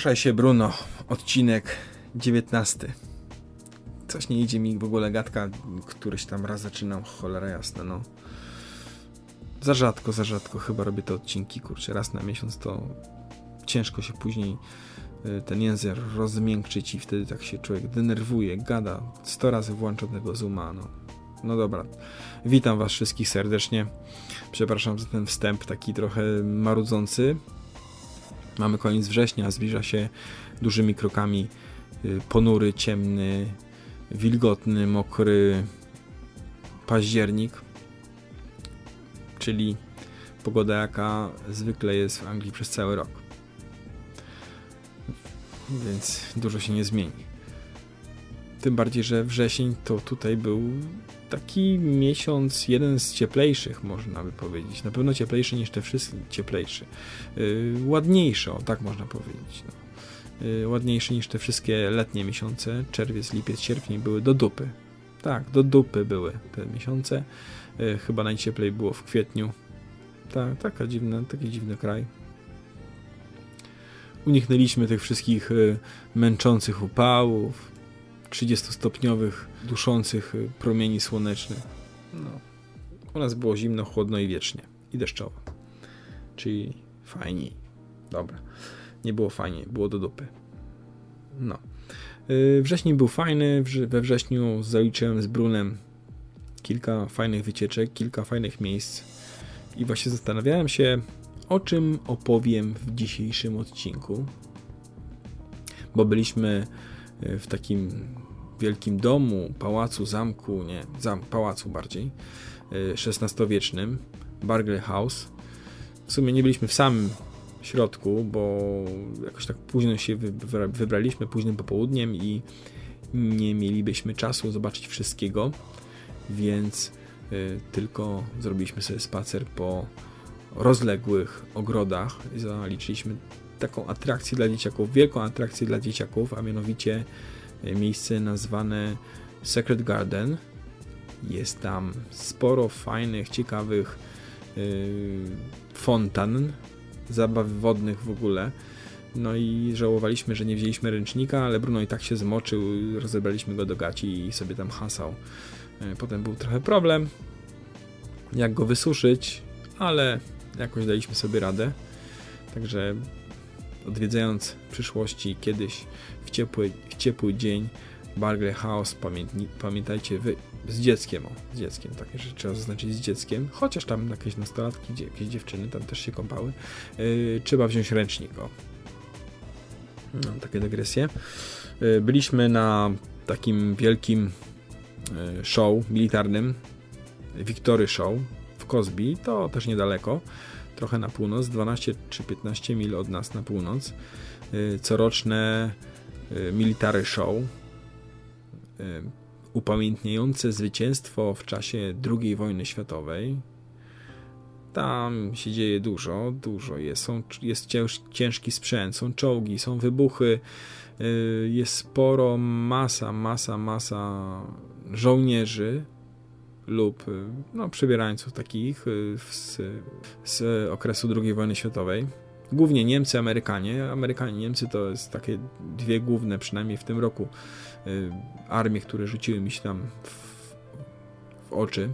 Ruszaj się, Bruno. Odcinek 19. Coś nie idzie mi w ogóle gadka. Któryś tam raz zaczynam, cholera jasna, no. Za rzadko, za rzadko chyba robię te odcinki, kurczę, raz na miesiąc to ciężko się później y, ten język rozmiękczyć i wtedy tak się człowiek denerwuje, gada, 100 razy włącza tego zooma, no. No dobra, witam was wszystkich serdecznie. Przepraszam za ten wstęp taki trochę marudzący, Mamy koniec września, zbliża się dużymi krokami y, ponury, ciemny, wilgotny, mokry październik, czyli pogoda jaka zwykle jest w Anglii przez cały rok. Więc dużo się nie zmieni. Tym bardziej, że wrzesień to tutaj był taki miesiąc, jeden z cieplejszych, można by powiedzieć. Na pewno cieplejszy niż te wszystkie, cieplejszy. Yy, ładniejszy, o tak można powiedzieć. No. Yy, ładniejszy niż te wszystkie letnie miesiące. Czerwiec, lipiec, sierpień były do dupy. Tak, do dupy były te miesiące. Yy, chyba najcieplej było w kwietniu. Tak, taka dziwna, taki dziwny kraj. Uniknęliśmy tych wszystkich yy, męczących upałów, 30-stopniowych, duszących y, promieni słonecznych. No. U nas było zimno, chłodno i wiecznie. I deszczowo. Czyli fajniej. Dobra. Nie było fajnie, było do dupy. No. Y, wrześniu był fajny. We wrześniu zaliczyłem z Brunem kilka fajnych wycieczek, kilka fajnych miejsc. I właśnie zastanawiałem się, o czym opowiem w dzisiejszym odcinku. Bo byliśmy y, w takim wielkim domu, pałacu, zamku, nie, zam, pałacu bardziej, XVI-wiecznym, y, Bargley House. W sumie nie byliśmy w samym środku, bo jakoś tak późno się wybraliśmy, późnym popołudniem i nie mielibyśmy czasu zobaczyć wszystkiego, więc y, tylko zrobiliśmy sobie spacer po rozległych ogrodach i zaliczyliśmy taką atrakcję dla dzieciaków, wielką atrakcję dla dzieciaków, a mianowicie miejsce nazwane Secret Garden. Jest tam sporo fajnych, ciekawych yy, fontan, zabaw wodnych w ogóle. No i żałowaliśmy, że nie wzięliśmy ręcznika, ale Bruno i tak się zmoczył, rozebraliśmy go do gaci i sobie tam hasał. Yy, potem był trochę problem, jak go wysuszyć, ale jakoś daliśmy sobie radę. Także odwiedzając w przyszłości kiedyś w ciepły, w ciepły dzień Bargley House, pamiętni, pamiętajcie wy, z dzieckiem, o, z dzieckiem, takie rzeczy trzeba zaznaczyć z dzieckiem, chociaż tam jakieś nastolatki, jakieś dziewczyny tam też się kąpały, yy, trzeba wziąć ręcznik, o. No, takie dygresje. Yy, byliśmy na takim wielkim yy, show militarnym, Victory Show w Cosby, to też niedaleko, trochę na północ, 12 czy 15 mil od nas na północ. Y, coroczne y, military show y, upamiętniające zwycięstwo w czasie II wojny światowej. Tam się dzieje dużo, dużo jest. Są, jest ciężki sprzęt, są czołgi, są wybuchy, jest sporo, masa, masa, masa żołnierzy, lub y, no, przebierańców takich y, z, z okresu II wojny światowej. Głównie Niemcy, Amerykanie. Amerykanie, Niemcy to jest takie dwie główne, przynajmniej w tym roku, y, armie, które rzuciły mi się tam w, w oczy.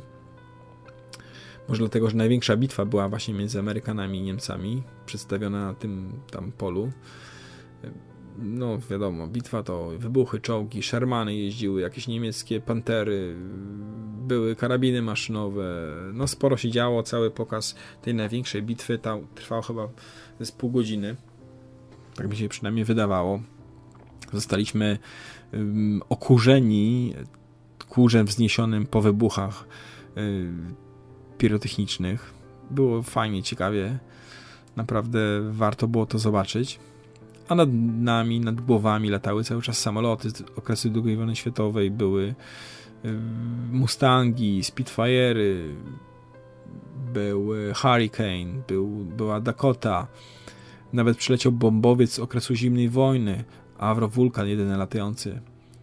Może dlatego, że największa bitwa była właśnie między Amerykanami i Niemcami, przedstawiona na tym tam polu no wiadomo, bitwa to wybuchy, czołgi, Shermany jeździły, jakieś niemieckie pantery, były karabiny maszynowe, no sporo się działo, cały pokaz tej największej bitwy trwał chyba z pół godziny, tak mi się przynajmniej wydawało. Zostaliśmy um, okurzeni kurzem wzniesionym po wybuchach um, pirotechnicznych. Było fajnie, ciekawie. Naprawdę warto było to zobaczyć. A nad nami, nad głowami latały cały czas samoloty z okresu II wojny światowej. Były Mustangi, Spitfire'y, był Hurricane, był, była Dakota, nawet przyleciał bombowiec z okresu zimnej wojny, Avro Vulcan, jedyny latający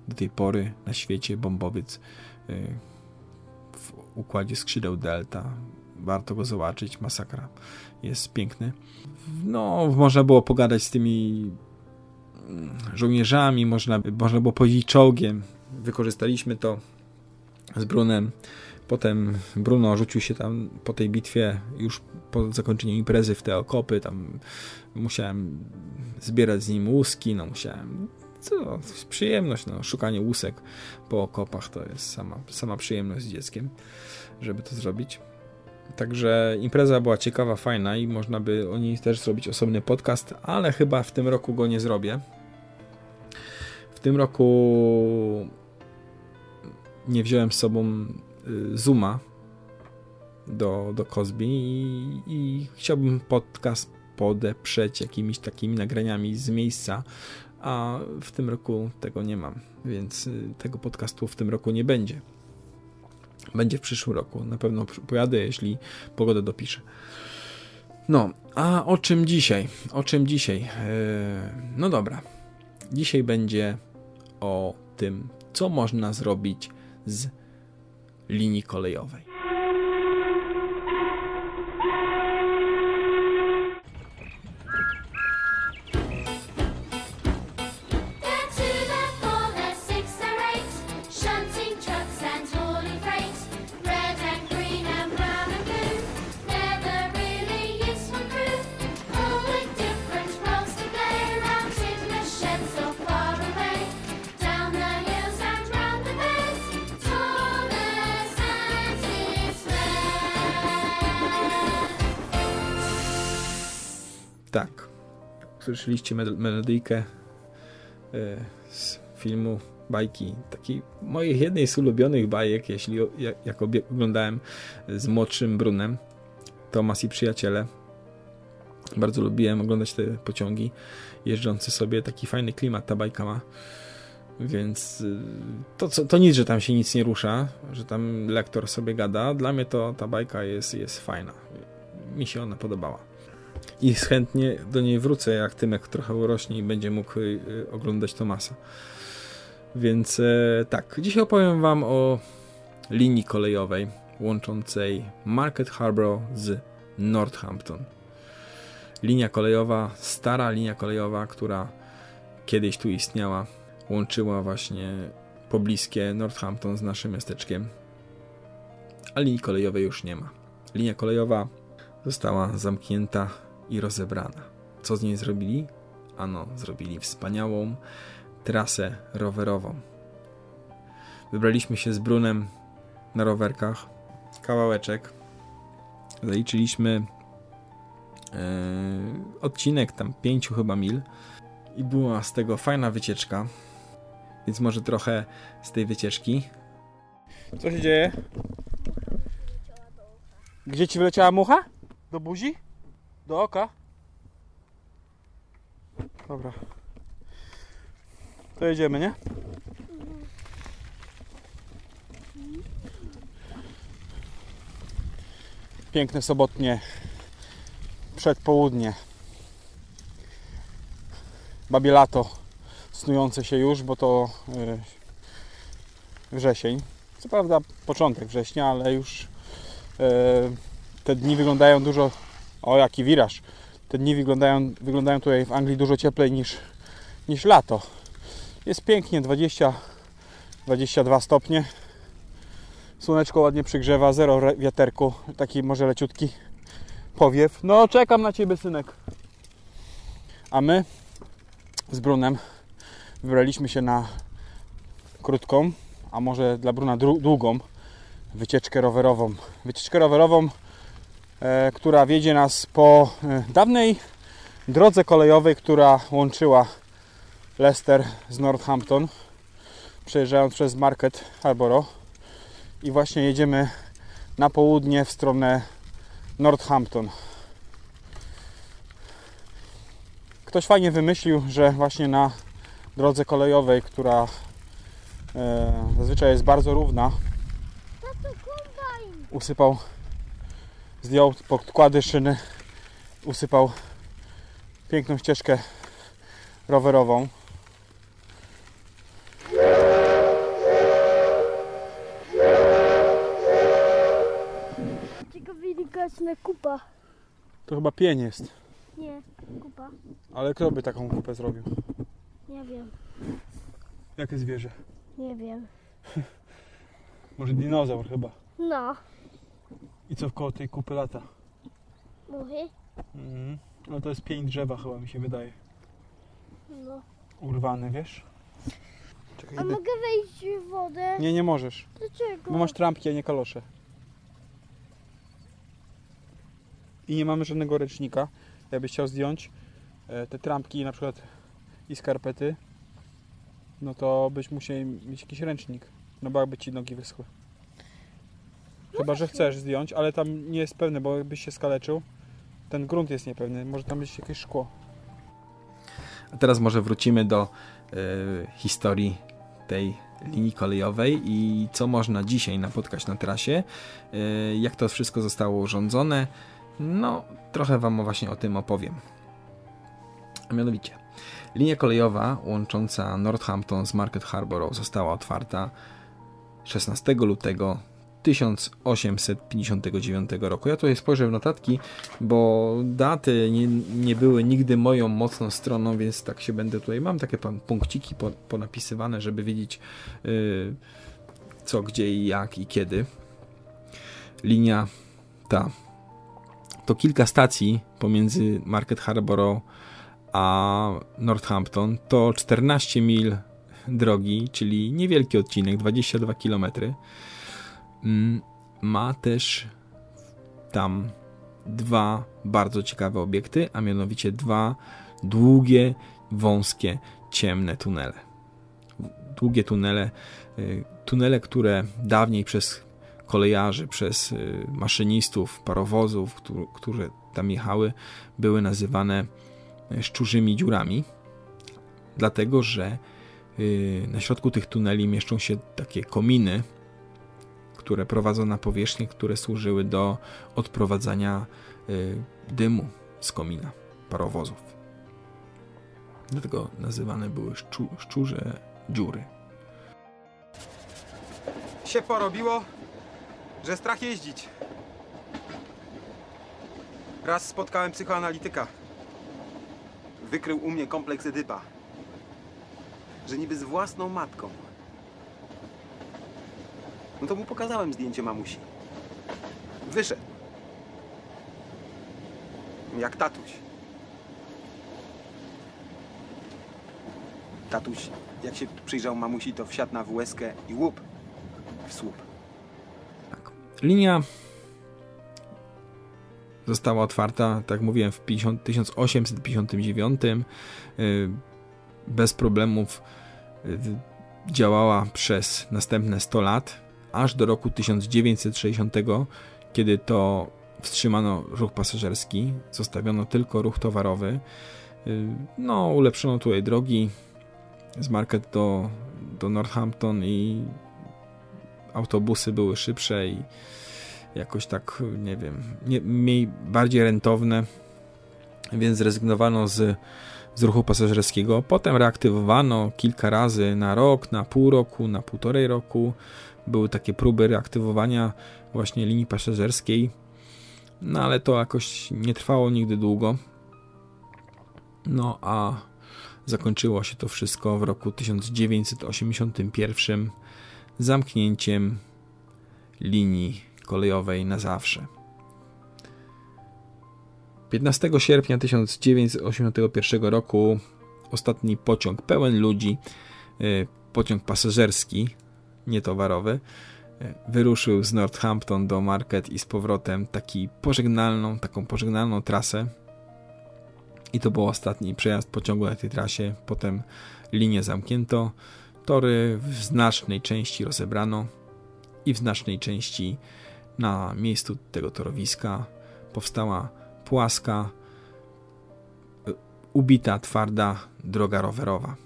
do tej pory na świecie bombowiec y, w układzie skrzydeł Delta. Warto go zobaczyć, masakra. Jest piękny. No, można było pogadać z tymi mm, żołnierzami, można, można było powiedzieć czołgiem. Wykorzystaliśmy to z Brunem. Potem Bruno rzucił się tam po tej bitwie, już po zakończeniu imprezy w te okopy. Tam musiałem zbierać z nim łuski, no musiałem. Co, przyjemność, no, szukanie łusek po okopach to jest sama, sama przyjemność z dzieckiem, żeby to zrobić. Także impreza była ciekawa, fajna i można by o niej też zrobić osobny podcast, ale chyba w tym roku go nie zrobię. W tym roku nie wziąłem z sobą y, Zooma do, do Cosby i, i chciałbym podcast podeprzeć jakimiś takimi nagraniami z miejsca, a w tym roku tego nie mam, więc y, tego podcastu w tym roku nie będzie. Będzie w przyszłym roku. Na pewno pojadę, jeśli pogoda dopisze. No, a o czym dzisiaj? O czym dzisiaj? Yy, no dobra. Dzisiaj będzie o tym, co można zrobić z linii kolejowej. Słyszeliście melodyjkę e, z filmu bajki, takiej mojej jednej z ulubionych bajek, jeśli jak, oglądałem z młodszym Brunem, Tomas i przyjaciele. Bardzo lubiłem oglądać te pociągi jeżdżące sobie, taki fajny klimat ta bajka ma. Więc y, to, to nic, że tam się nic nie rusza, że tam lektor sobie gada. Dla mnie to ta bajka jest, jest fajna. Mi się ona podobała i chętnie do niej wrócę, jak Tymek trochę urośnie i będzie mógł y, oglądać Tomasa. Więc e, tak, dzisiaj opowiem Wam o linii kolejowej łączącej Market Harborough z Northampton. Linia kolejowa, stara linia kolejowa, która kiedyś tu istniała, łączyła właśnie pobliskie Northampton z naszym miasteczkiem, a linii kolejowej już nie ma. Linia kolejowa została zamknięta i rozebrana. Co z niej zrobili? Ano, zrobili wspaniałą trasę rowerową. Wybraliśmy się z Brunem na rowerkach, kawałeczek. Zaliczyliśmy yy, odcinek tam pięciu chyba mil i była z tego fajna wycieczka. Więc może trochę z tej wycieczki. Co się dzieje? Gdzie ci wyleciała mucha? Do buzi? Do oka? Dobra. To jedziemy, nie? Piękne sobotnie przedpołudnie. Babie lato snujące się już, bo to yy, wrzesień. Co prawda początek września, ale już yy, te dni wyglądają dużo o, jaki wiraż. Te dni wyglądają, wyglądają tutaj w Anglii dużo cieplej niż, niż lato. Jest pięknie, 20, 22 stopnie. Słoneczko ładnie przygrzewa, zero wiaterku, taki może leciutki powiew. No, czekam na Ciebie, synek. A my z Brunem wybraliśmy się na krótką, a może dla Bruna długą wycieczkę rowerową. Wycieczkę rowerową która wiedzie nas po e, dawnej drodze kolejowej, która łączyła Leicester z Northampton, przejeżdżając przez Market Harborough i właśnie jedziemy na południe w stronę Northampton. Ktoś fajnie wymyślił, że właśnie na drodze kolejowej, która e, zazwyczaj jest bardzo równa, usypał, zdjął podkłady szyny, usypał piękną ścieżkę rowerową. Tylko delikatna kupa. To chyba pień jest, Nie, kupa. ale kto by taką kupę zrobił? Nie wiem, Jakie zwierzę? nie wiem. Może dinozaur chyba. No, I co koło tej kupy lata? muchy? Mhm. No to jest pień drzewa chyba mi się wydaje. No. Urwany, wiesz? Czekaj, A idę. mogę wejść w wodę? Nie, nie możesz. Dlaczego? Bo masz trampki, a nie kalosze. I nie mamy żadnego ręcznika. Jakbyś chciał zdjąć e, te trampki na przykład i skarpety, no to byś musiał mieć jakiś ręcznik. No bo jakby ci nogi wyschły. Chyba, że chcesz zdjąć, ale tam nie jest pewne, bo jakbyś się skaleczył, ten grunt jest niepewny. Może tam być jakieś szkło. A teraz może wrócimy do e, historii tej linii kolejowej i co można dzisiaj napotkać na trasie, e, jak to wszystko zostało urządzone. No, trochę Wam właśnie o tym opowiem. A mianowicie, linia kolejowa łącząca Northampton z Market Harborough została otwarta 16 lutego 1859 roku. Ja tutaj spojrzę w notatki, bo daty nie, nie były nigdy moją mocną stroną, więc tak się będę tutaj. Mam takie punkciki po, ponapisywane, żeby wiedzieć yy, co, gdzie i jak i kiedy. Linia ta to kilka stacji pomiędzy Market Harborough a Northampton. To 14 mil drogi, czyli niewielki odcinek, 22 km. Ma też tam dwa bardzo ciekawe obiekty, a mianowicie dwa długie, wąskie, ciemne tunele. Długie tunele, y, tunele, które dawniej przez kolejarzy, przez y, maszynistów, parowozów, któ- które tam jechały, były nazywane y, szczurzymi dziurami, dlatego że y, na środku tych tuneli mieszczą się takie kominy, które prowadzą na powierzchnię, które służyły do odprowadzania y, dymu z komina parowozów. Dlatego nazywane były szczu, szczurze dziury. się porobiło, że strach jeździć. Raz spotkałem psychoanalityka. Wykrył u mnie kompleks Edypa. Że niby z własną matką. No to mu pokazałem zdjęcie mamusi. Wyszedł. Jak tatuś. Tatuś, jak się przyjrzał mamusi, to wsiadł na WSkę i łup w słup. Tak. Linia została otwarta, tak mówiłem, w 50, 1859. y, Bez problemów y, działała przez następne 100 lat, aż do roku 1960, kiedy to wstrzymano ruch pasażerski, zostawiono tylko ruch towarowy. Y, No, ulepszono tutaj drogi z Market do, do Northampton i autobusy były szybsze i jakoś tak, nie wiem, nie, mniej, bardziej rentowne, więc zrezygnowano z, z ruchu pasażerskiego. Potem reaktywowano kilka razy na rok, na pół roku, na półtorej roku. Były takie próby reaktywowania właśnie linii pasażerskiej, no ale to jakoś nie trwało nigdy długo. No a zakończyło się to wszystko w roku 1981 zamknięciem linii kolejowej na zawsze. 15 sierpnia 1981 roku ostatni pociąg pełen ludzi, y, pociąg pasażerski, nietowarowy, y, wyruszył z Northampton do Market i z powrotem taki pożegnalną, taką pożegnalną trasę I to był ostatni przejazd pociągu na tej trasie. Potem linię zamknięto, tory w znacznej części rozebrano i w znacznej części na miejscu tego torowiska powstała płaska, y, ubita, twarda droga rowerowa.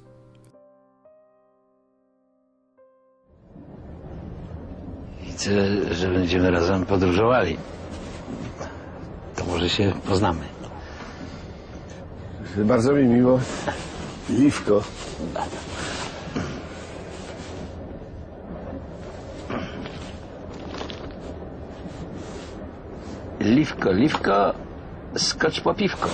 Widzę, że będziemy razem podróżowali. To może się poznamy. Bardzo mi miło. Liwko. Liwko, liwko, skocz po piwko.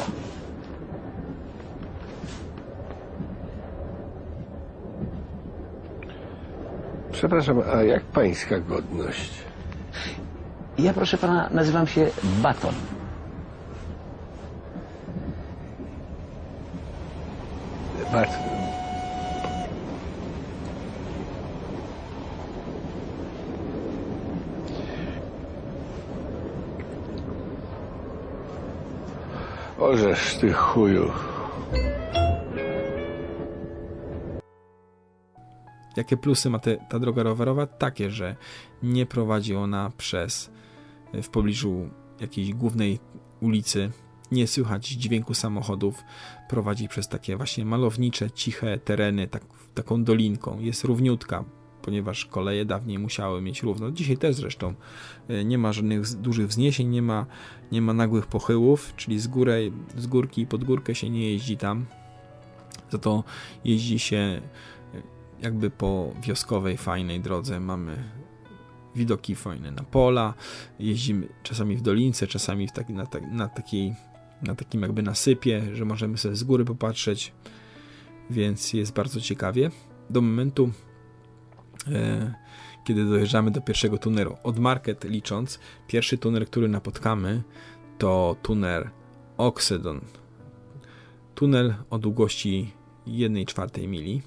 Przepraszam, a jak pańska godność? Ja, proszę pana, nazywam się Baton. Bardzo. Ożeż ty chuju. Jakie plusy ma te, ta droga rowerowa? Takie, że nie prowadzi ona przez w pobliżu jakiejś głównej ulicy. Nie słychać dźwięku samochodów. Prowadzi przez takie właśnie malownicze, ciche tereny, tak, taką dolinką. Jest równiutka, ponieważ koleje dawniej musiały mieć równo. Dzisiaj też zresztą e, nie ma żadnych dużych wzniesień, nie ma, nie ma nagłych pochyłów, czyli z, z górki i pod górkę się nie jeździ tam. Za to jeździ się e, jakby po wioskowej, fajnej drodze. Mamy widoki fajne na pola, jeździmy czasami w dolince, czasami w taki, na, tak- na, takiej, na takim jakby nasypie, że możemy sobie z góry popatrzeć, więc jest bardzo ciekawie. Do momentu, e, kiedy dojeżdżamy do pierwszego tunelu. Od market licząc, pierwszy tunel, który napotkamy, to tunel Oxydon. Tunel o długości 1,4 mili,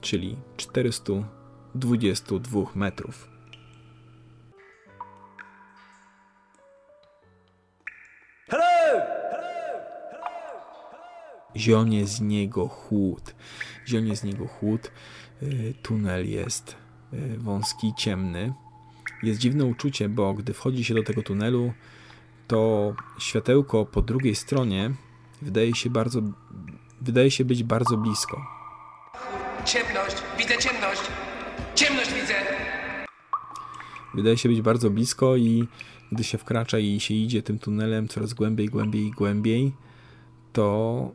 czyli 422 metrów. Zionie z niego chłód. Zionie z niego chłód. Y, Tunel jest y, wąski, ciemny. Jest dziwne uczucie, bo gdy wchodzi się do tego tunelu, to światełko po drugiej stronie wydaje się bardzo, wydaje się być bardzo blisko. Ciemność, widzę ciemność. Ciemność widzę. Wydaje się być bardzo blisko i gdy się wkracza i się idzie tym tunelem coraz głębiej, głębiej i głębiej, to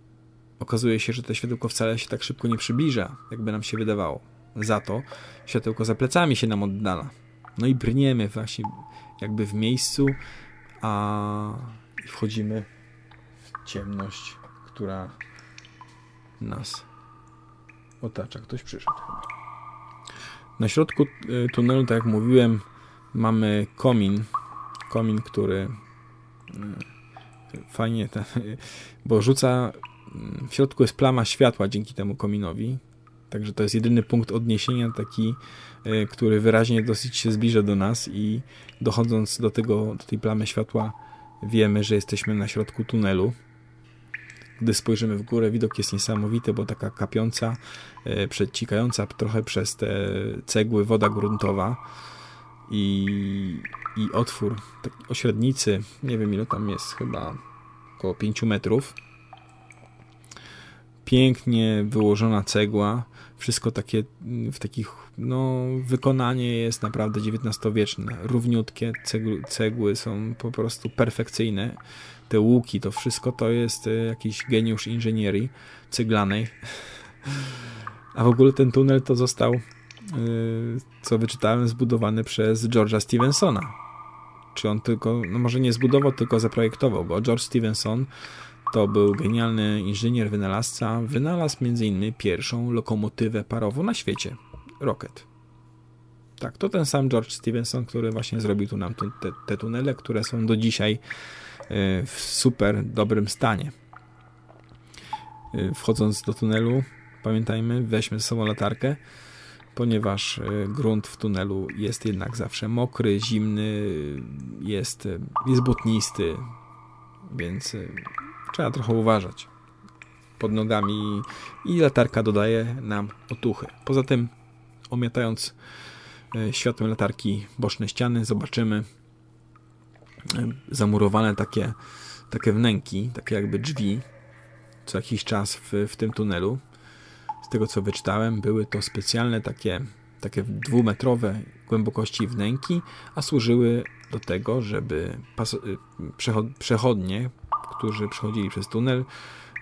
okazuje się, że to światełko wcale się tak szybko nie przybliża, jakby nam się wydawało. Za to światełko za plecami się nam oddala. No i brniemy właśnie jakby w miejscu, a wchodzimy w ciemność, która nas otacza. Ktoś przyszedł. Na środku y, tunelu, tak jak mówiłem, mamy komin. Komin, który y, fajnie, ten, bo rzuca. y, W środku jest plama światła dzięki temu kominowi. Także to jest jedyny punkt odniesienia, taki, który wyraźnie dosyć się zbliża do nas i dochodząc do, tego, do tej plamy światła, wiemy, że jesteśmy na środku tunelu. Gdy spojrzymy w górę, widok jest niesamowity, bo taka kapiąca, e, przecikająca trochę przez te cegły woda gruntowa i, i otwór o średnicy, nie wiem ile tam jest, chyba około 5 metrów. Pięknie wyłożona cegła, wszystko takie w takich, no wykonanie jest naprawdę XIX-wieczne, równiutkie, cegły, cegły są po prostu perfekcyjne te łuki, to wszystko to jest e, jakiś geniusz inżynierii ceglanej. A w ogóle ten tunel to został, e, co wyczytałem, zbudowany przez George'a Stevensona. Czy on tylko, no może nie zbudował, tylko zaprojektował go. George Stevenson to był genialny inżynier, wynalazca. Wynalazł m.in. pierwszą lokomotywę parową na świecie. Rocket. Tak, to ten sam George Stevenson, który właśnie zrobił tu nam te, te tunele, które są do dzisiaj w super dobrym stanie. Wchodząc do tunelu, pamiętajmy, weźmy ze sobą latarkę, ponieważ grunt w tunelu jest jednak zawsze mokry, zimny, jest, jest błotnisty, więc trzeba trochę uważać pod nogami i latarka dodaje nam otuchy. Poza tym, omiatając e, światłem latarki boczne ściany, zobaczymy e, zamurowane takie, takie wnęki, takie jakby drzwi, co jakiś czas w, w tym tunelu. Z tego co wyczytałem, były to specjalne takie, takie dwumetrowe głębokości wnęki, a służyły do tego, żeby przechodnie, którzy przechodzili przez tunel,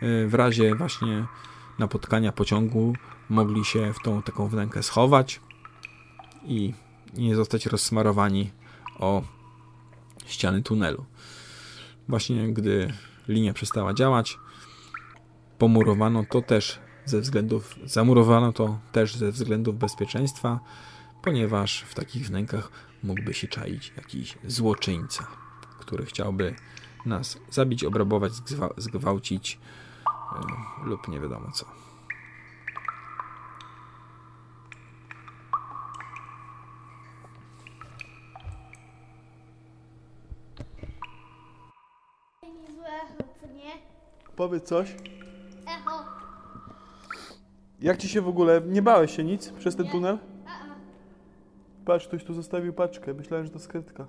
E, w razie właśnie napotkania pociągu mogli się w tą taką wnękę schować i nie zostać rozsmarowani o ściany tunelu. Właśnie gdy linia przestała działać, pomurowano to też ze względów, zamurowano to też ze względów bezpieczeństwa, ponieważ w takich wnękach mógłby się czaić jakiś złoczyńca, który chciałby nas zabić, obrabować, zgwałcić, E, lub nie wiadomo co. Powiedz coś. Echo. Jak ci się w ogóle... Nie bałeś się nic przez ten tunel? Patrz, ktoś tu zostawił paczkę. Myślałem, że to skrytka.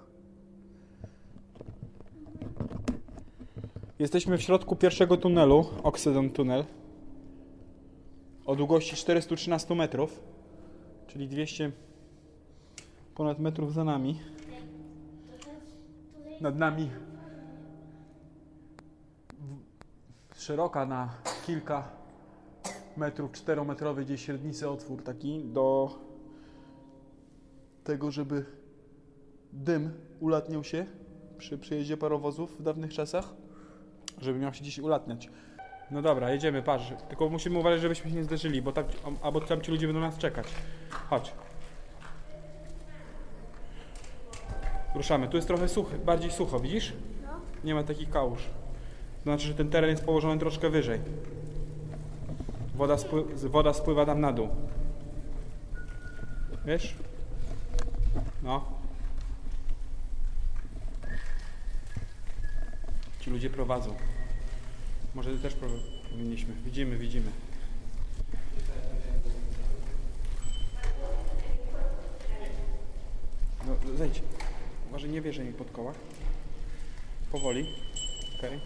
Jesteśmy w środku pierwszego tunelu, Oxydon Tunel. O długości 413 metrów, czyli 200 ponad metrów za nami. Nad nami szeroka na kilka metrów, czterometrowy gdzieś średnicy otwór taki do tego, żeby dym ulatniał się przy przyjeździe parowozów w dawnych czasach żeby miał się dziś ulatniać. No dobra, jedziemy, patrz. Tylko musimy uważać, żebyśmy się nie zderzyli, bo tak, albo tam ci ludzie będą nas czekać. Chodź. Ruszamy. Tu jest trochę suchy, bardziej sucho, widzisz? Nie ma takich kałuż. To znaczy, że ten teren jest położony troszkę wyżej. Woda, spły woda spływa tam na dół. Wiesz? No. Ci ludzie prowadzą. Może też powinniśmy. Widzimy, widzimy. No, zejdź. Może nie wierzę mi pod koła. Powoli. Okej.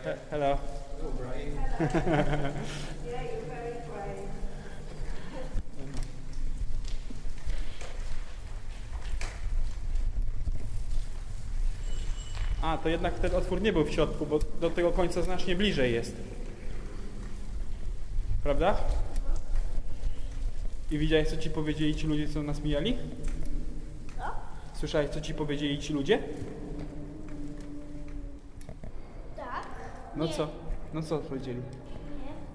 Okay. Hello. A, to jednak ten otwór nie był w środku, bo do tego końca znacznie bliżej jest. Prawda? I widziałeś, co ci powiedzieli ci ludzie, co nas mijali? Słyszałeś, co ci powiedzieli ci ludzie? Tak. No co? No co powiedzieli?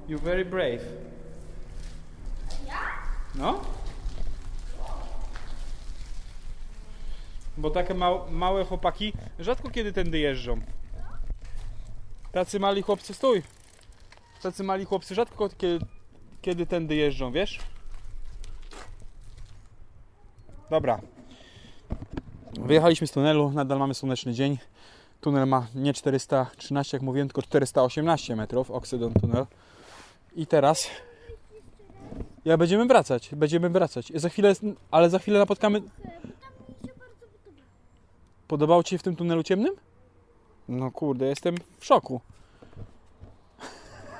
You very brave. Ja? No? Bo takie ma małe chłopaki rzadko kiedy tędy jeżdżą. Tacy mali chłopcy, stój! Tacy mali chłopcy rzadko kiedy, kiedy tędy jeżdżą, wiesz? Dobra. Wyjechaliśmy z tunelu, nadal mamy słoneczny dzień. Tunel ma nie 413, jak mówiłem, tylko 418 metrów, Oxydon tunel. I teraz ja będziemy wracać, będziemy wracać. Za chwilę, ale za chwilę napotkamy Podobało Ci się w tym tunelu ciemnym? No kurde, jestem w szoku.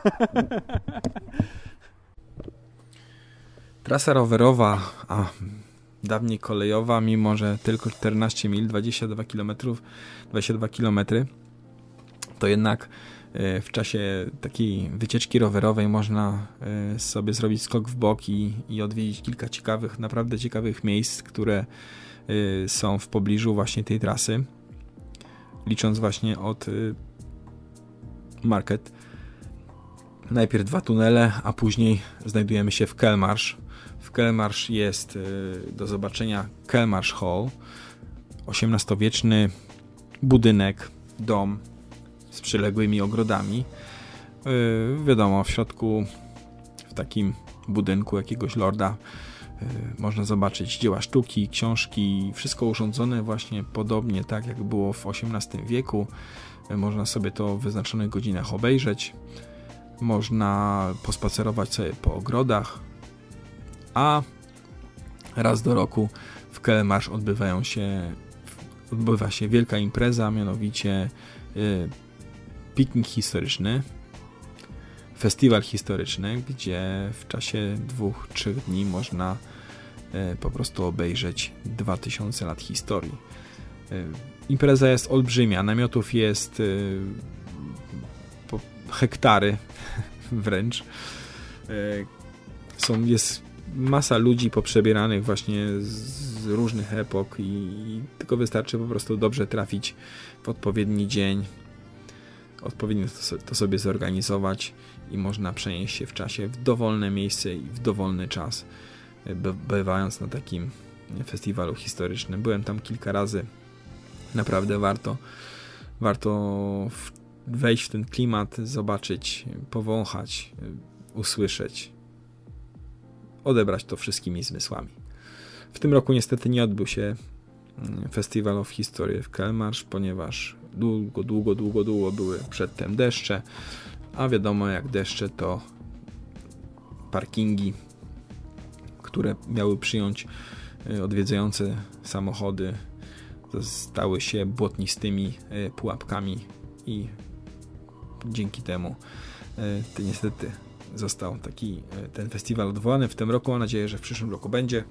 Trasa rowerowa, a dawniej kolejowa, mimo że tylko 14 mil, 22 km, 22 km, to jednak e, w czasie takiej wycieczki rowerowej można e, sobie zrobić skok w bok i, i odwiedzić kilka ciekawych, naprawdę ciekawych miejsc, które są w pobliżu właśnie tej trasy. Licząc właśnie od y, Market. Najpierw dwa tunele, a później znajdujemy się w Kelmarsz. W Kelmarsz jest y, do zobaczenia Kelmarsz Hall, XVIII-wieczny budynek, dom z przyległymi ogrodami. Wiadomo, w środku w takim budynku jakiegoś lorda Można zobaczyć dzieła sztuki, książki, wszystko urządzone właśnie podobnie tak jak było w XVIII wieku. Można sobie to w wyznaczonych godzinach obejrzeć. Można pospacerować sobie po ogrodach. A raz do roku w Kelmarsz odbywają się odbywa się wielka impreza, mianowicie y, piknik historyczny, festiwal historyczny, gdzie w czasie dwóch, trzech dni można y, po prostu obejrzeć 2000 lat historii. Y, impreza jest olbrzymia, namiotów jest hektary wręcz. Są, jest masa ludzi poprzebieranych właśnie z różnych epok i, i, tylko wystarczy po prostu dobrze trafić w odpowiedni dzień, odpowiednio to, sobie zorganizować i można przenieść się w czasie w dowolne miejsce i w dowolny czas, bywając na takim festiwalu historycznym. Byłem tam kilka razy. Naprawdę warto, warto wejść w ten klimat, zobaczyć, powąchać, usłyszeć odebrać to wszystkimi zmysłami. W tym roku niestety nie odbył się mm, Festival of History w Kelmarsz, ponieważ długo, długo, długo, długo były przedtem deszcze, a wiadomo jak deszcze to parkingi, które miały przyjąć y, odwiedzające samochody, stały się błotnistymi y, pułapkami i dzięki temu y, to niestety został taki e, ten festiwal odwołany w tym roku. Mam nadzieję, że w przyszłym roku będzie.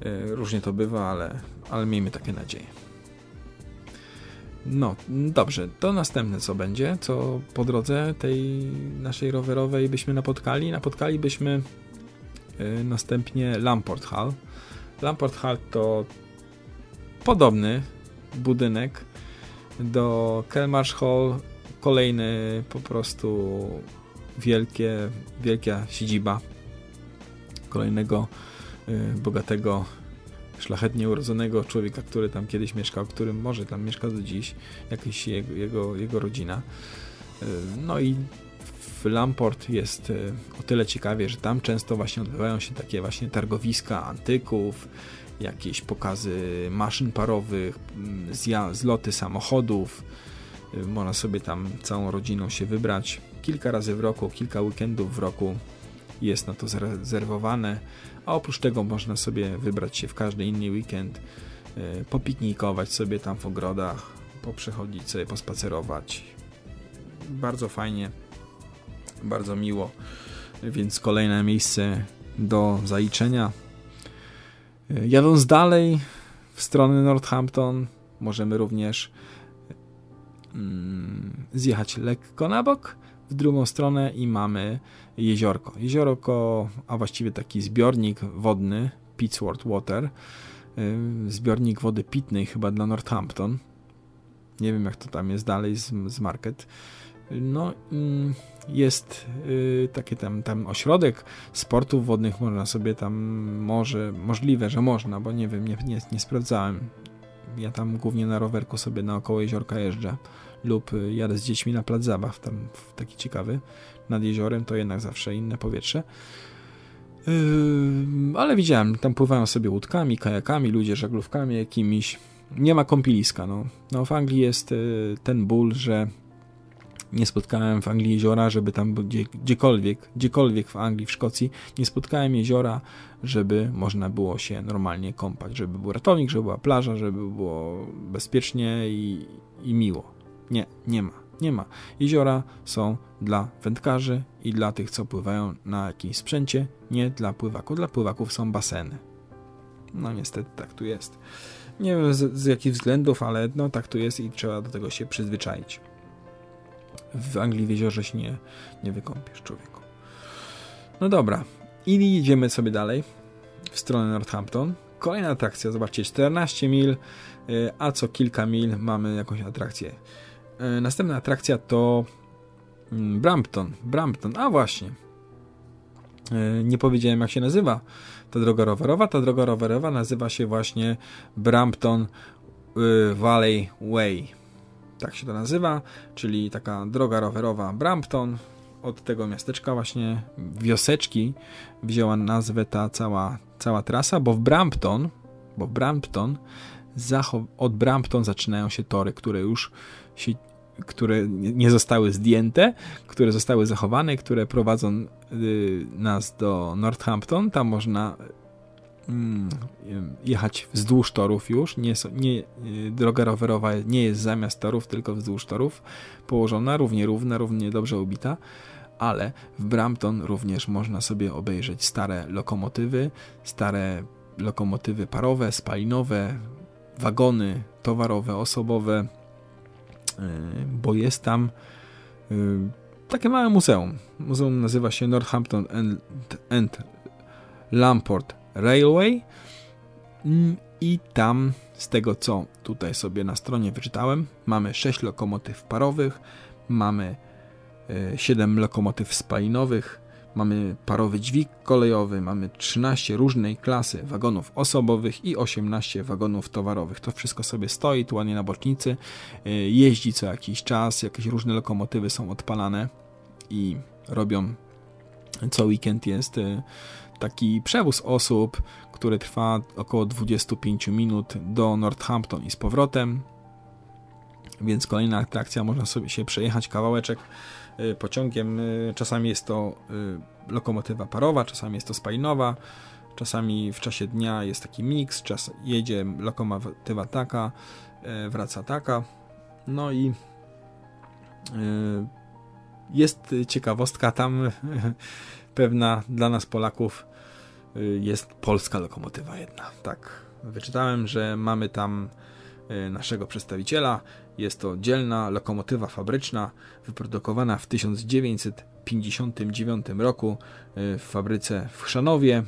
E, różnie to bywa, ale, ale miejmy takie nadzieje. No, dobrze, to następne co będzie, co po drodze tej naszej rowerowej byśmy napotkali. Napotkalibyśmy e, następnie Lamport Hall. Lamport Hall to podobny budynek do Kelmarsh Hall kolejny po prostu wielkie, wielka siedziba kolejnego y, bogatego, szlachetnie urodzonego człowieka, który tam kiedyś mieszkał, który może tam mieszka do dziś, jakaś jego, jego, jego rodzina. Y, no i w Lamport jest y, o tyle ciekawie, że tam często właśnie odbywają się takie właśnie targowiska antyków, jakieś pokazy maszyn parowych, mm, zloty samochodów, Y, można sobie tam całą rodziną się wybrać. Kilka razy w roku, kilka weekendów w roku jest na to zarezerwowane, a oprócz tego można sobie wybrać się w każdy inny weekend, y, popiknikować sobie tam w ogrodach, poprzechodzić sobie, pospacerować. Bardzo fajnie, bardzo miło, więc kolejne miejsce do zaliczenia. Y, jadąc dalej w stronę Northampton, możemy również Mm, zjechać lekko na bok, w drugą stronę i mamy jeziorko. Jeziorko, a właściwie taki zbiornik wodny, Pittsworth Water, zbiornik wody pitnej chyba dla Northampton. Nie wiem jak to tam jest dalej z, z market. No jest y, taki tam, tam ośrodek sportów wodnych, można sobie tam, może, możliwe, że można, bo nie wiem, nie, nie, nie sprawdzałem ja tam głównie na rowerku sobie naokoło jeziorka jeżdżę lub y, jadę z dziećmi na plac zabaw, tam taki ciekawy. Nad jeziorem to jednak zawsze inne powietrze. Yy, ale widziałem, tam pływają sobie łódkami, kajakami, ludzie żaglówkami jakimiś. Nie ma kąpieliska. No. no w Anglii jest y, ten ból, że nie spotkałem w Anglii jeziora, żeby tam gdzie, gdziekolwiek, gdziekolwiek w Anglii, w Szkocji, nie spotkałem jeziora, żeby można było się normalnie kąpać, żeby był ratownik, żeby była plaża, żeby było bezpiecznie i, i miło. Nie, nie ma. Nie ma. Jeziora są dla wędkarzy i dla tych, co pływają na jakimś sprzęcie, nie dla pływaków. Dla pływaków są baseny. No niestety tak tu jest. Nie wiem z, z jakich względów, ale no tak tu jest i trzeba do tego się przyzwyczaić. W Anglii w jeziorze się nie, nie człowieku. No dobra. I idziemy sobie dalej w stronę Northampton. Kolejna atrakcja, zobaczcie, 14 mil, y, a co kilka mil mamy jakąś atrakcję. Y, następna atrakcja to mm, Brampton. Brampton, a właśnie. Y, nie powiedziałem jak się nazywa ta droga rowerowa. Ta droga rowerowa nazywa się właśnie Brampton Valley Way tak się to nazywa, czyli taka droga rowerowa Brampton, od tego miasteczka właśnie wioseczki wzięła nazwę ta cała, cała trasa, bo w Brampton, bo Brampton od Brampton zaczynają się tory, które już się, które nie zostały zdjęte, które zostały zachowane, które prowadzą y, nas do Northampton. Tam można mm, jechać wzdłuż torów już. Nie, nie, y, droga rowerowa nie jest zamiast torów, tylko wzdłuż torów położona, równie równa, równie dobrze ubita. Ale w Brampton również można sobie obejrzeć stare lokomotywy, stare lokomotywy parowe, spalinowe, wagony towarowe, osobowe, y, bo jest tam y, takie małe muzeum. Muzeum nazywa się Northampton and, and Lamport Railway Mm, i tam z tego co tutaj sobie na stronie wyczytałem, mamy 6 lokomotyw parowych, mamy 7 lokomotyw spalinowych, mamy parowy dźwig kolejowy, mamy 13 różnej klasy wagonów osobowych i 18 wagonów towarowych. To wszystko sobie stoi tu ładnie na bocznicy, y, jeździ co jakiś czas, jakieś różne lokomotywy są odpalane i robią co weekend jest y, taki przewóz osób, który trwa około 25 minut do Northampton i z powrotem. Więc kolejna atrakcja, można sobie się przejechać kawałeczek pociągiem. y, Czasami jest to y, lokomotywa parowa, czasami jest to spalinowa, czasami w czasie dnia jest taki miks, czas jedzie lokomotywa taka, y, wraca taka. No i y, jest ciekawostka tam pewna dla nas Polaków y, jest polska lokomotywa jedna. Tak, wyczytałem, że mamy tam y, naszego przedstawiciela. Jest to dzielna lokomotywa fabryczna, wyprodukowana w 1959 roku y, w fabryce w Chrzanowie.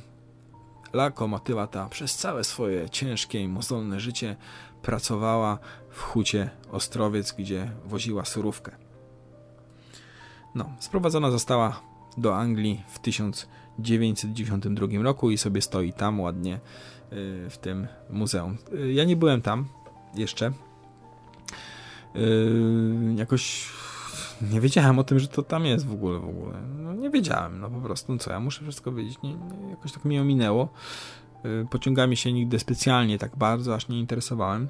Lokomotywa ta przez całe swoje ciężkie i mozolne życie pracowała w hucie Ostrowiec, gdzie woziła surówkę. No, sprowadzona została do Anglii w 1992 roku i sobie stoi tam ładnie y, w tym muzeum. Ja nie byłem tam jeszcze. Y, Jakoś nie wiedziałem o tym, że to tam jest w ogóle, w ogóle. No, nie wiedziałem, no po prostu, no co, ja muszę wszystko wiedzieć. Nie, nie, jakoś tak mi ominęło. Y, Pociągami się nigdy specjalnie tak bardzo aż nie interesowałem.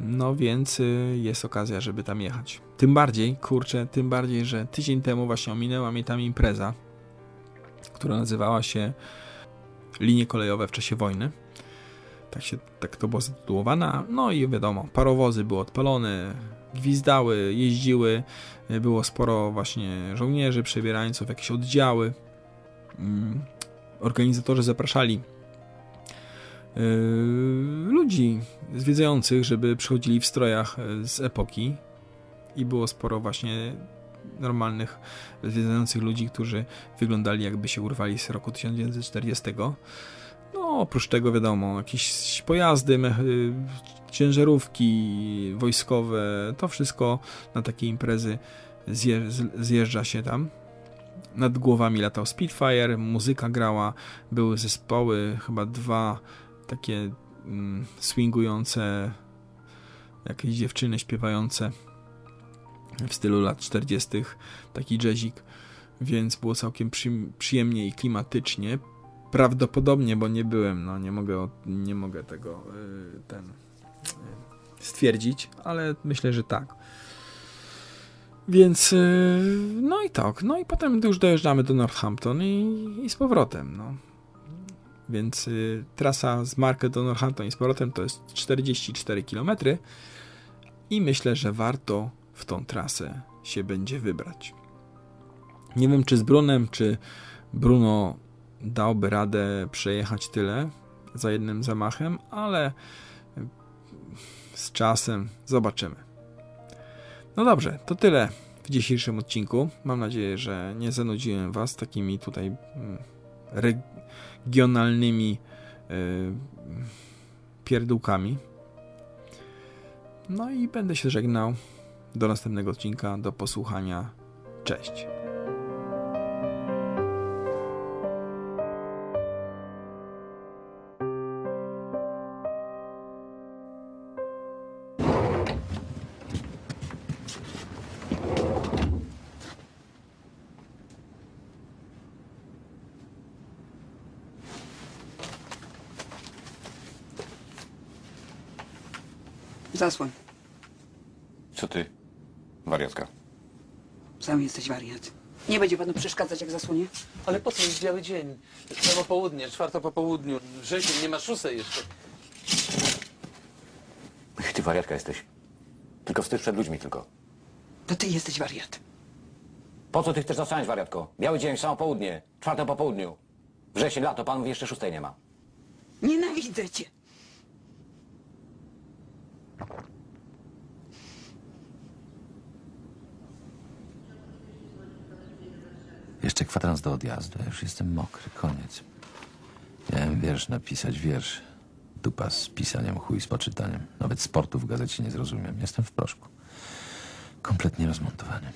No więc y, jest okazja, żeby tam jechać. Tym bardziej, kurczę, tym bardziej, że tydzień temu właśnie ominęła mnie tam impreza, która nazywała się Linie kolejowe w czasie wojny. Tak, się, tak to było zatytułowane. No i wiadomo, parowozy były odpalone, gwizdały, jeździły. y, Było sporo właśnie żołnierzy, przebierańców, jakieś oddziały. Mm, Organizatorzy zapraszali yy, ludzi zwiedzających, żeby przychodzili w strojach e, z epoki i było sporo właśnie normalnych zwiedzających ludzi, którzy wyglądali jakby się urwali z roku 1940. Oprócz tego wiadomo, jakieś pojazdy, y, ciężarówki wojskowe, to wszystko na takie imprezy zjeżdża się tam. Nad głowami latał Spitfire, muzyka grała, były zespoły, chyba dwa takie mm, swingujące, jakieś dziewczyny śpiewające w stylu lat 40., taki jazzik, więc było całkiem przy, przyjemnie i klimatycznie. Prawdopodobnie, bo nie byłem, no nie mogę, nie mogę tego y, ten y, stwierdzić, ale myślę, że tak. Więc y, no i tak, no i potem już dojeżdżamy do Northampton i, i z powrotem, no. Więc y, trasa z Market do Northampton i z powrotem to jest 44 km i myślę, że warto w tą trasę się będzie wybrać. Nie wiem, czy z Brunem, czy Bruno dałby radę przejechać tyle za jednym zamachem, ale z czasem zobaczymy. No dobrze, to tyle w dzisiejszym odcinku. Mam nadzieję, że nie zanudziłem Was takimi tutaj mm, regionalnymi y, pierdółkami. No i będę się żegnał. Do następnego odcinka, do posłuchania. Cześć. Zasłoń. Co ty? Wariatka. Sam jesteś wariat. Nie będzie panu przeszkadzać, jak zasłonię? Ale po co jest biały dzień? Samo południe, czwarta po południu. Wrzesień, nie ma szóstej jeszcze. Ty wariatka jesteś. Tylko wstyd przed ludźmi tylko. To ty jesteś wariat. Po co ty chcesz zasłaniać, wariatko? Biały dzień, samo południe, czwarte po południu. Wrzesień, lato, pan mówi, jeszcze szóstej nie ma. Nienawidzę cię. Jeszcze kwadrans do odjazdu, ja już jestem mokry, koniec. Miałem wiersz napisać, wiersz. Dupa z pisaniem, chuj z poczytaniem. Nawet sportu w gazecie nie zrozumiem. Jestem w proszku. Kompletnie rozmontowany.